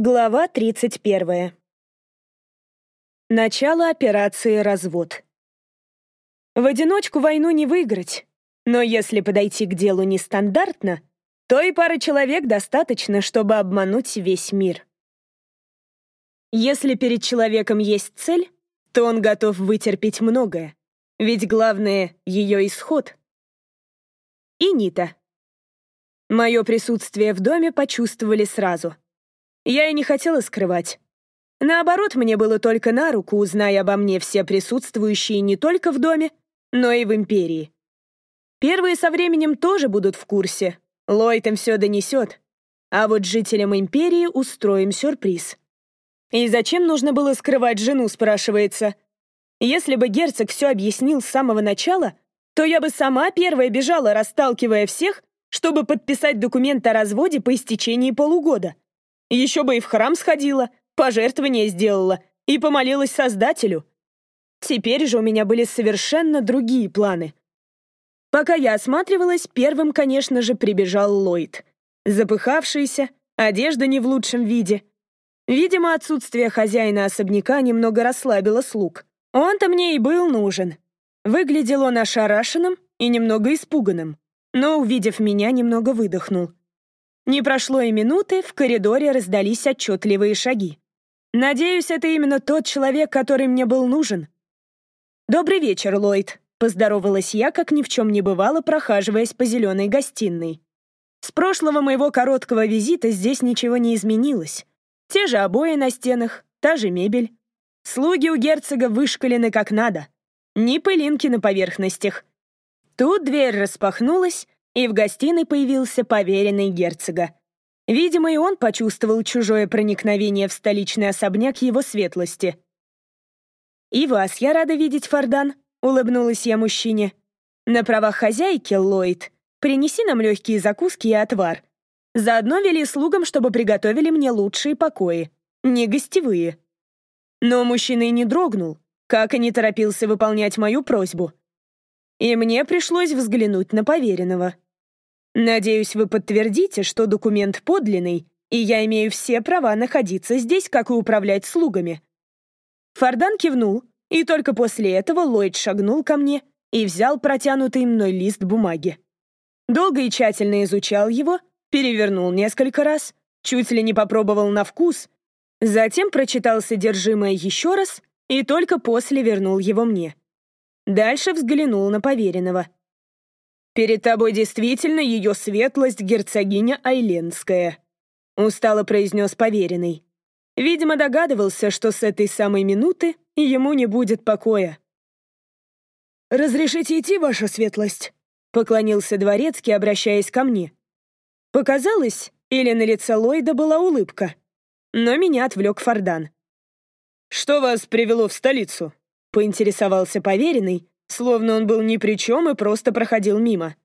Глава 31. Начало операции «Развод». В одиночку войну не выиграть, но если подойти к делу нестандартно, то и пары человек достаточно, чтобы обмануть весь мир. Если перед человеком есть цель, то он готов вытерпеть многое, ведь главное — ее исход. И Нита. Мое присутствие в доме почувствовали сразу — я и не хотела скрывать. Наоборот, мне было только на руку, узная обо мне все присутствующие не только в доме, но и в Империи. Первые со временем тоже будут в курсе. Ллойд им все донесет. А вот жителям Империи устроим сюрприз. И зачем нужно было скрывать жену, спрашивается. Если бы герцог все объяснил с самого начала, то я бы сама первая бежала, расталкивая всех, чтобы подписать документ о разводе по истечении полугода. Еще бы и в храм сходила, пожертвование сделала и помолилась Создателю. Теперь же у меня были совершенно другие планы. Пока я осматривалась, первым, конечно же, прибежал Ллойд. Запыхавшийся, одежда не в лучшем виде. Видимо, отсутствие хозяина особняка немного расслабило слуг. Он-то мне и был нужен. Выглядел он ошарашенным и немного испуганным, но, увидев меня, немного выдохнул. Не прошло и минуты, в коридоре раздались отчетливые шаги. Надеюсь, это именно тот человек, который мне был нужен. «Добрый вечер, Ллойд», — поздоровалась я, как ни в чем не бывало, прохаживаясь по зеленой гостиной. С прошлого моего короткого визита здесь ничего не изменилось. Те же обои на стенах, та же мебель. Слуги у герцога вышкалены как надо. Ни пылинки на поверхностях. Тут дверь распахнулась, и в гостиной появился поверенный герцога. Видимо, и он почувствовал чужое проникновение в столичный особняк его светлости. «И вас я рада видеть, Фордан», — улыбнулась я мужчине. «На правах хозяйки, Ллойд, принеси нам легкие закуски и отвар. Заодно вели слугам, чтобы приготовили мне лучшие покои, не гостевые». Но мужчина и не дрогнул, как и не торопился выполнять мою просьбу и мне пришлось взглянуть на поверенного. Надеюсь, вы подтвердите, что документ подлинный, и я имею все права находиться здесь, как и управлять слугами. Фардан кивнул, и только после этого Ллойд шагнул ко мне и взял протянутый мной лист бумаги. Долго и тщательно изучал его, перевернул несколько раз, чуть ли не попробовал на вкус, затем прочитал содержимое еще раз и только после вернул его мне. Дальше взглянул на поверенного. «Перед тобой действительно ее светлость герцогиня Айленская», — устало произнес поверенный. Видимо, догадывался, что с этой самой минуты ему не будет покоя. «Разрешите идти, ваша светлость?» — поклонился дворецкий, обращаясь ко мне. Показалось, или на лице Ллойда была улыбка, но меня отвлек Фордан. «Что вас привело в столицу?» — поинтересовался поверенный, словно он был ни при чем и просто проходил мимо.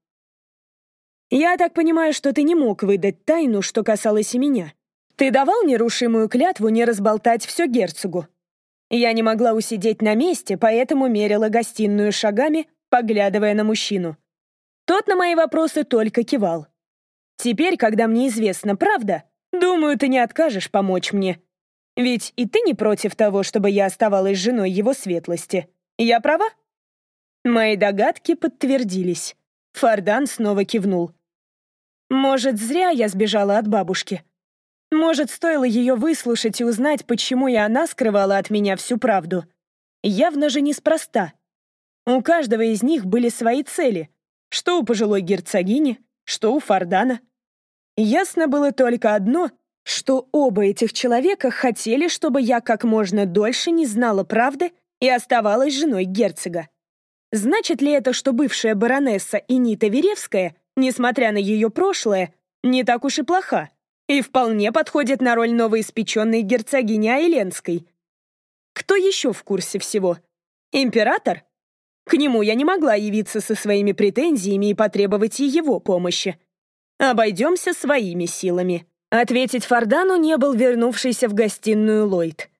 «Я так понимаю, что ты не мог выдать тайну, что касалось и меня. Ты давал нерушимую клятву не разболтать все герцогу?» Я не могла усидеть на месте, поэтому мерила гостиную шагами, поглядывая на мужчину. Тот на мои вопросы только кивал. «Теперь, когда мне известна правда, думаю, ты не откажешь помочь мне. Ведь и ты не против того, чтобы я оставалась женой его светлости. Я права?» Мои догадки подтвердились. Фардан снова кивнул. «Может, зря я сбежала от бабушки. Может, стоило ее выслушать и узнать, почему и она скрывала от меня всю правду. Явно же неспроста. У каждого из них были свои цели, что у пожилой герцогини, что у Фардана. Ясно было только одно — что оба этих человека хотели, чтобы я как можно дольше не знала правды и оставалась женой герцога. Значит ли это, что бывшая баронесса Инита Веревская, несмотря на ее прошлое, не так уж и плоха и вполне подходит на роль новоиспеченной герцогини Айленской? Кто еще в курсе всего? Император? К нему я не могла явиться со своими претензиями и потребовать и его помощи. Обойдемся своими силами. Ответить Фордану не был вернувшийся в гостиную Ллойд.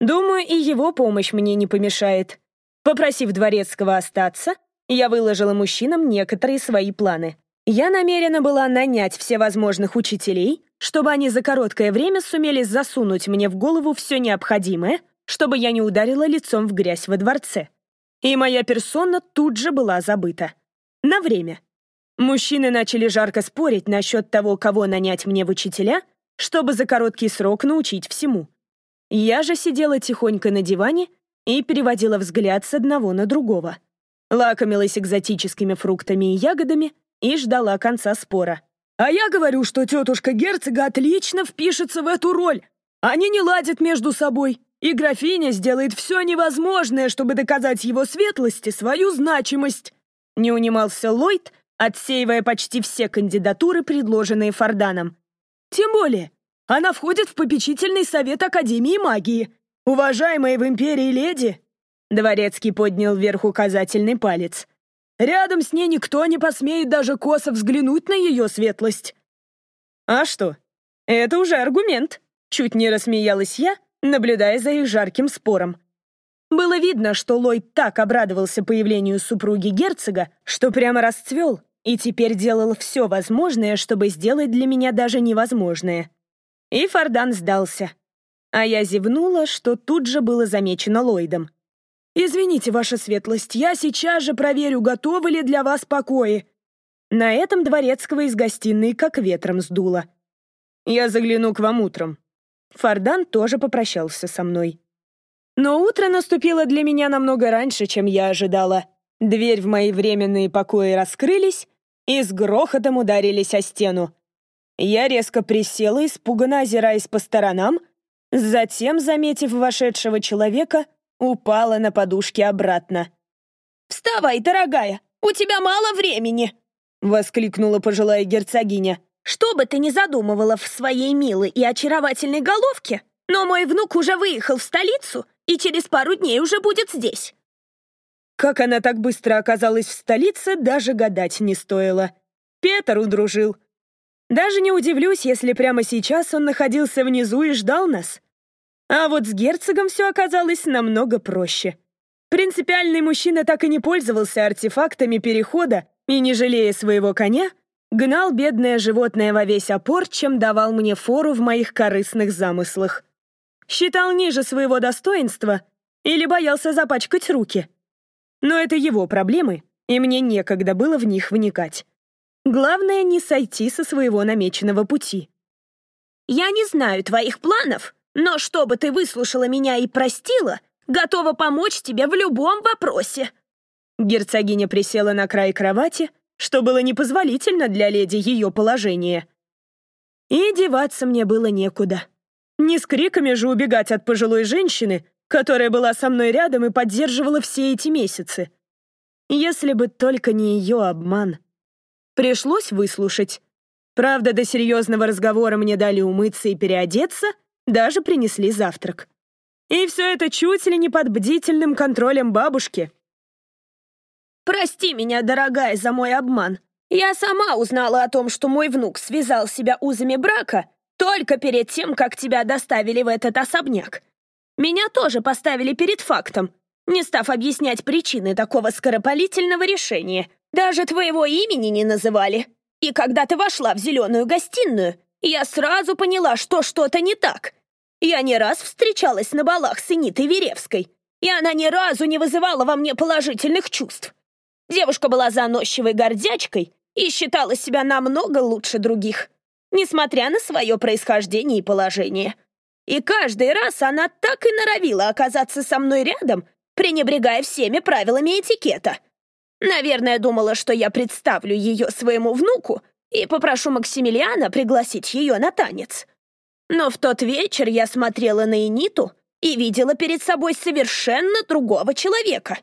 Думаю, и его помощь мне не помешает. Попросив Дворецкого остаться, я выложила мужчинам некоторые свои планы. Я намерена была нанять всевозможных учителей, чтобы они за короткое время сумели засунуть мне в голову все необходимое, чтобы я не ударила лицом в грязь во дворце. И моя персона тут же была забыта. На время. Мужчины начали жарко спорить насчет того, кого нанять мне в учителя, чтобы за короткий срок научить всему. Я же сидела тихонько на диване и переводила взгляд с одного на другого. Лакомилась экзотическими фруктами и ягодами и ждала конца спора. «А я говорю, что тетушка герцога отлично впишется в эту роль. Они не ладят между собой, и графиня сделает все невозможное, чтобы доказать его светлости свою значимость». Не унимался Ллойд, отсеивая почти все кандидатуры, предложенные Форданом. «Тем более, она входит в попечительный совет Академии магии. Уважаемая в Империи леди, Дворецкий поднял вверх указательный палец. «Рядом с ней никто не посмеет даже косо взглянуть на ее светлость». «А что? Это уже аргумент», — чуть не рассмеялась я, наблюдая за их жарким спором. Было видно, что Ллойд так обрадовался появлению супруги герцога, что прямо расцвел и теперь делал все возможное, чтобы сделать для меня даже невозможное. И Фордан сдался. А я зевнула, что тут же было замечено Ллойдом. «Извините, ваша светлость, я сейчас же проверю, готовы ли для вас покои». На этом дворецкого из гостиной как ветром сдуло. «Я загляну к вам утром». Фардан тоже попрощался со мной. Но утро наступило для меня намного раньше, чем я ожидала. Дверь в мои временные покои раскрылись и с грохотом ударились о стену. Я резко присела, испуганно озираясь по сторонам, затем, заметив вошедшего человека, упала на подушке обратно. «Вставай, дорогая, у тебя мало времени!» — воскликнула пожилая герцогиня. «Что бы ты ни задумывала в своей милой и очаровательной головке, но мой внук уже выехал в столицу и через пару дней уже будет здесь». Как она так быстро оказалась в столице, даже гадать не стоило. Петр удружил. Даже не удивлюсь, если прямо сейчас он находился внизу и ждал нас. А вот с герцогом все оказалось намного проще. Принципиальный мужчина так и не пользовался артефактами перехода и, не жалея своего коня, гнал бедное животное во весь опор, чем давал мне фору в моих корыстных замыслах. Считал ниже своего достоинства или боялся запачкать руки. Но это его проблемы, и мне некогда было в них вникать. Главное — не сойти со своего намеченного пути. «Я не знаю твоих планов», но чтобы ты выслушала меня и простила, готова помочь тебе в любом вопросе». Герцогиня присела на край кровати, что было непозволительно для леди ее положения. И деваться мне было некуда. Не с криками же убегать от пожилой женщины, которая была со мной рядом и поддерживала все эти месяцы. Если бы только не ее обман. Пришлось выслушать. Правда, до серьезного разговора мне дали умыться и переодеться — даже принесли завтрак. И все это чуть ли не под бдительным контролем бабушки. «Прости меня, дорогая, за мой обман. Я сама узнала о том, что мой внук связал себя узами брака только перед тем, как тебя доставили в этот особняк. Меня тоже поставили перед фактом, не став объяснять причины такого скоропалительного решения. Даже твоего имени не называли. И когда ты вошла в зеленую гостиную, я сразу поняла, что что-то не так. Я не раз встречалась на балах с Энитой Веревской, и она ни разу не вызывала во мне положительных чувств. Девушка была заносчивой гордячкой и считала себя намного лучше других, несмотря на свое происхождение и положение. И каждый раз она так и норовила оказаться со мной рядом, пренебрегая всеми правилами этикета. Наверное, думала, что я представлю ее своему внуку и попрошу Максимилиана пригласить ее на танец. Но в тот вечер я смотрела на Эниту и видела перед собой совершенно другого человека.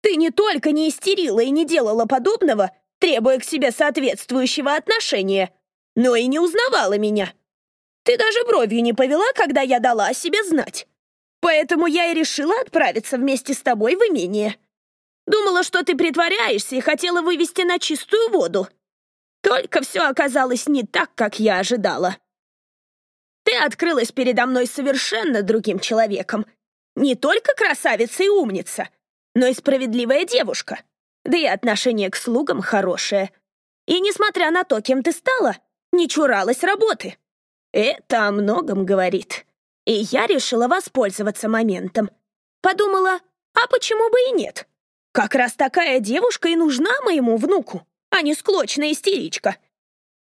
Ты не только не истерила и не делала подобного, требуя к себе соответствующего отношения, но и не узнавала меня. Ты даже бровью не повела, когда я дала о себе знать. Поэтому я и решила отправиться вместе с тобой в имение. Думала, что ты притворяешься и хотела вывести на чистую воду. Только все оказалось не так, как я ожидала. Ты открылась передо мной совершенно другим человеком. Не только красавица и умница, но и справедливая девушка. Да и отношение к слугам хорошее. И несмотря на то, кем ты стала, не чуралась работы. Это о многом говорит. И я решила воспользоваться моментом. Подумала, а почему бы и нет? Как раз такая девушка и нужна моему внуку, а не склочная истеричка.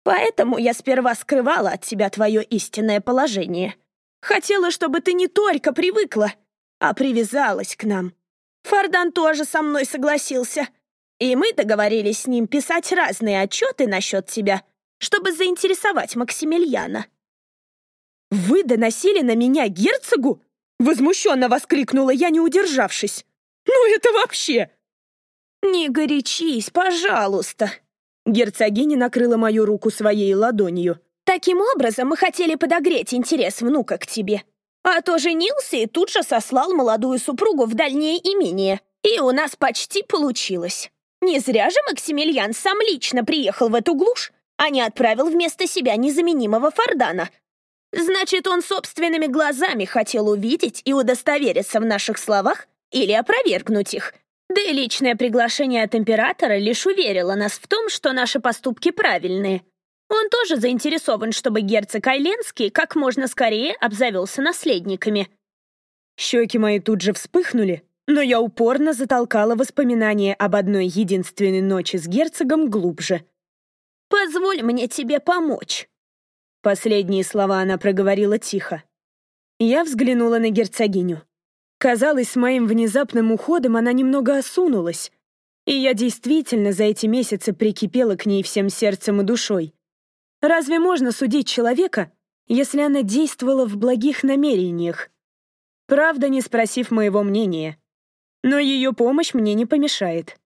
Поэтому я сперва скрывала от тебя твое истинное положение. Хотела, чтобы ты не только привыкла, а привязалась к нам. Фардан тоже со мной согласился. И мы договорились с ним писать разные отчеты насчет тебя, чтобы заинтересовать Максимилиана. «Вы доносили на меня герцогу?» Возмущенно воскликнула я, не удержавшись. «Ну это вообще...» «Не горячись, пожалуйста!» Герцогиня накрыла мою руку своей ладонью. «Таким образом мы хотели подогреть интерес внука к тебе. А то женился и тут же сослал молодую супругу в дальнее имение. И у нас почти получилось. Не зря же Максимилиан сам лично приехал в эту глушь, а не отправил вместо себя незаменимого Фордана. Значит, он собственными глазами хотел увидеть и удостовериться в наших словах или опровергнуть их. Да и личное приглашение от императора лишь уверило нас в том, что наши поступки правильные. Он тоже заинтересован, чтобы герцог Айленский как можно скорее обзавелся наследниками. Щеки мои тут же вспыхнули, но я упорно затолкала воспоминания об одной единственной ночи с герцогом глубже. «Позволь мне тебе помочь». Последние слова она проговорила тихо. Я взглянула на герцогиню. Казалось, с моим внезапным уходом она немного осунулась, и я действительно за эти месяцы прикипела к ней всем сердцем и душой. Разве можно судить человека, если она действовала в благих намерениях? Правда, не спросив моего мнения. Но ее помощь мне не помешает.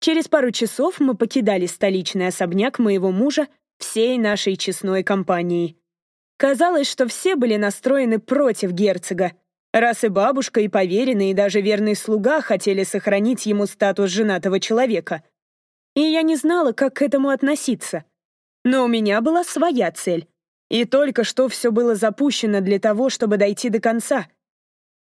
Через пару часов мы покидали столичный особняк моего мужа всей нашей честной компанией. Казалось, что все были настроены против герцога, раз и бабушка, и поверенный, и даже верный слуга хотели сохранить ему статус женатого человека. И я не знала, как к этому относиться — но у меня была своя цель. И только что все было запущено для того, чтобы дойти до конца.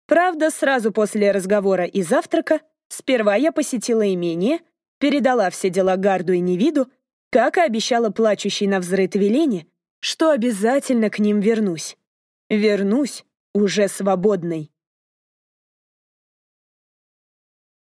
Правда, сразу после разговора и завтрака сперва я посетила имение, передала все дела Гарду и Невиду, как и обещала плачущей на взрыв Велене, что обязательно к ним вернусь. Вернусь уже свободной.